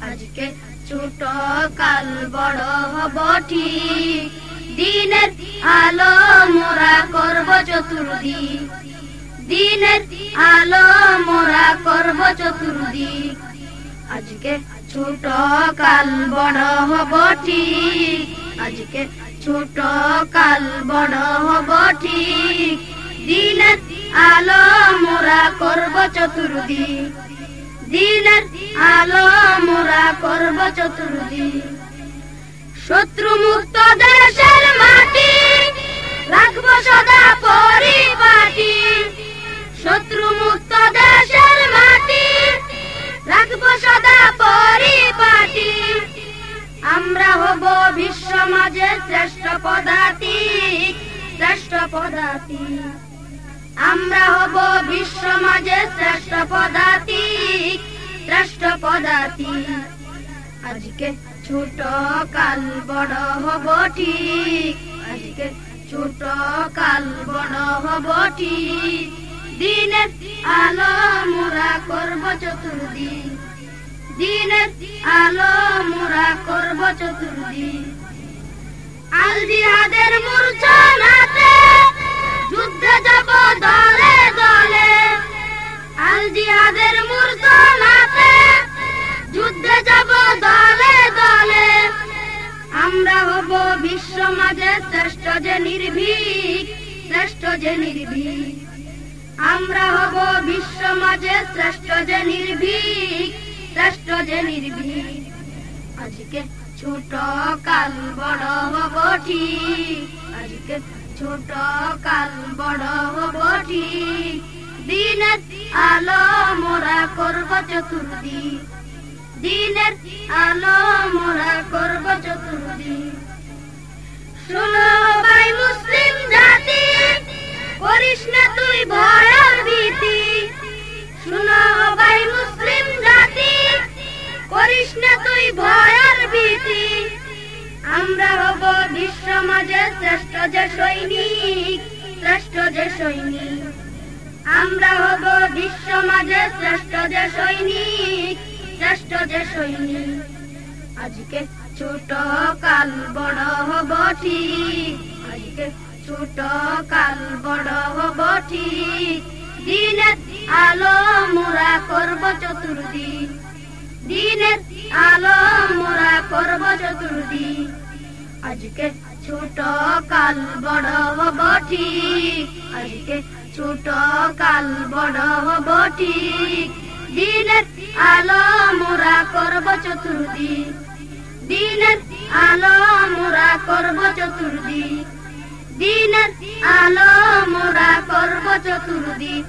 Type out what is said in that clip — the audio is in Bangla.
আজকে ছোট কাল বড় হব ঠিক। দিনের আলো মোরা করব চতুর্দিক। দিনের আলো মোরা করব চতুর্দিক। আজকে ছোট কাল বড় হব ঠিক। আজকে ছোট কাল বড় হব ঠিক। দিনের আলো মোরা করব চতুর্দিক। দিনের আলো মোরা করব চতুর্দিক শত্রু মুক্ত দেশের মাটি, রাখব সদা পরিপাটি শত্রু মুক্ত দেশের মাটি, রাখব সদা পরিপাটি আমরা হব বিশ্ব মাঝে শ্রেষ্ঠ পদাতিক শ্রেষ্ঠ পদাতিক। আমরা হব বিশ্ব মাঝে শ্রেষ্ঠ পদাতিক শ্রেষ্ঠ পদাতিক। আজকে ছোট কাল বড় হব ঠিক। আজকে ছোট কাল বড় হব ঠিক। দিনের আলো মোরা করব চতুর্দিক দিনের আলো মোরা করব চতুর্দিক আল জিহাদের মূর্ছনাতে যুদ্ধে হব বিশ্ব মাঝে শ্রেষ্ঠ যে নির্ভীক, শ্রেষ্ঠ যে নির্ভীক। আমরা হব বিশ্ব মাঝে শ্রেষ্ঠ যে নির্ভীক, শ্রেষ্ঠ যে নির্ভীক। আজকে ছোট কাল বড় হব ঠিক, আজকে ছোট কাল বড় হব ঠিক। দিনের আলো মোরা করব চতুর্দিক, দিনের আলো মোরা করব চতুর্দিক। শোনো ভাই মুসলিম জাতি, করিস না তুই ভয়ের মুসলিম জাতি, করিস না তুই আমরা হব বিশ্ব শ্রেষ্ঠ যে সৈনিক, শ্রেষ্ঠ যে আমরা হব বিশ্ব শ্রেষ্ঠ যে সৈনিক, শ্রেষ্ঠ যে সৈনিক। আজকে ছোট কাল বড় হব ঠিক। আজকে ছোট কাল বড় হব ঠিক। দিনের আলো মোরা করব চতুর্দিক দিনের আলো মোরা করব চতুর্দিক আজকে ছোট কাল বড় হব ঠিক। আজকে ছোট কাল বড় হব ঠিক। দিনের আলো মোরা করব চতুর্দিক দিনের আলো মোরা করব চতুর্দিক দিনের আলো মোরা করব চতুর্দিক